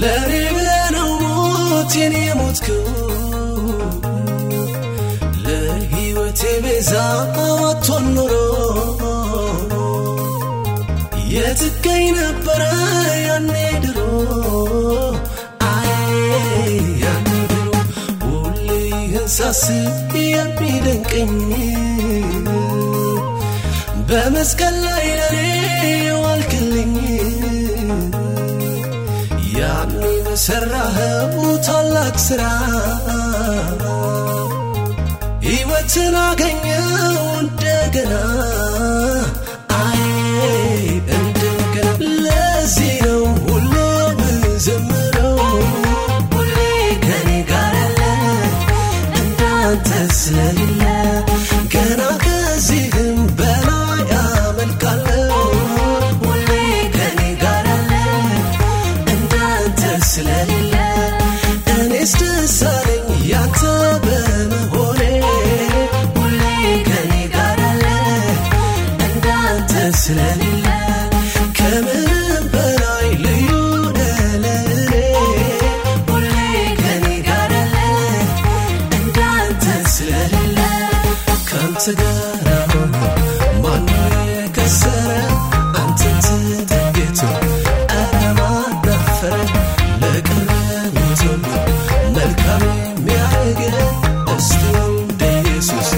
ለኔ ብለህ ነው ሞቴን የሞትከው ለሕይወቴ ቤዛ አወጥቶን ኖሮ የትገኝ ነበረ ያኔ ድሮ ሳስብ የሚደንቀኝ በመስቀል ላይ ለኔ የዋልክልኝ ያኔ በሠራኸው ታላቅ ሥራ ሕይወትን አገኘው እንደገና። ለዚህ ነው ሁሌ ምዘምረው ሁሌ ከኔ ስለሌለ ገና ከዚህም እኔስ ደስ አለኝ ያንተ በመሆኔ መልካም የሚያደርግ እስቲ እንደ ኢየሱስ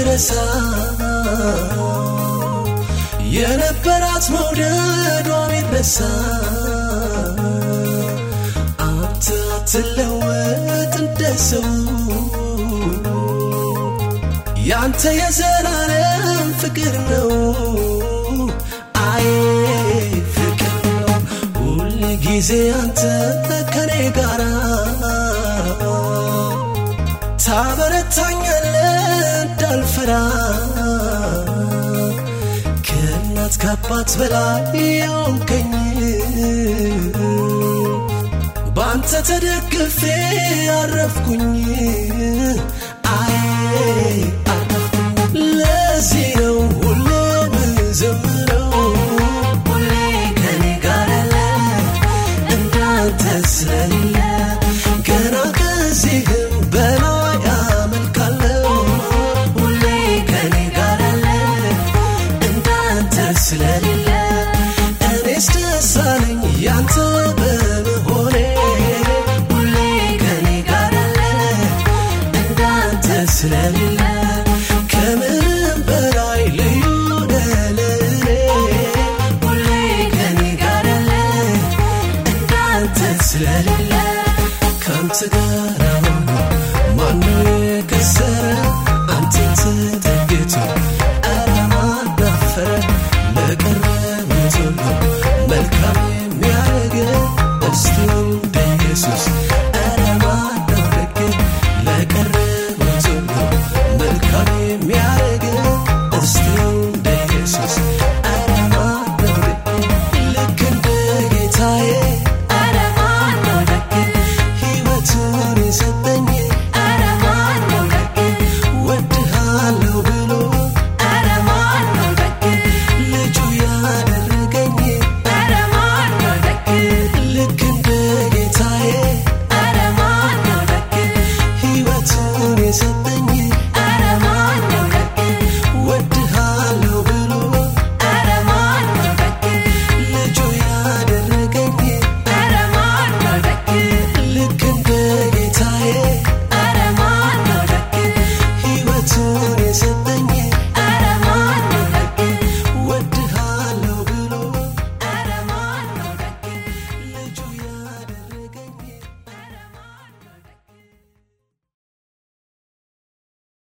ብትረሳ የነበራት መውደዷ ቢረሳ አንተ አትለወጥ እንደ ሰው ያንተ የዘላለም ፍቅር ነው። አይ ፍቅር ነው። ሁል ጊዜ አንተ ከኔ ጋራ ታበረታኛለ እንዳልፈራ ከእናት ከአባት በላይ ያውከኝ በአንተ ተደግፌ አረፍኩኝ። አይ ለዚህ ነው ሁሌ ምዘምረው ሁሌ ከኔ ጋር ያለ እንዳንተ ስለሌለ ስለሌለ ከምንም በላይ ልዩ ደለለ ከኔ ጋርለ እንዳንተ ስለሌለ ጋር ማን ከሰረ አንተ ተጠግቶ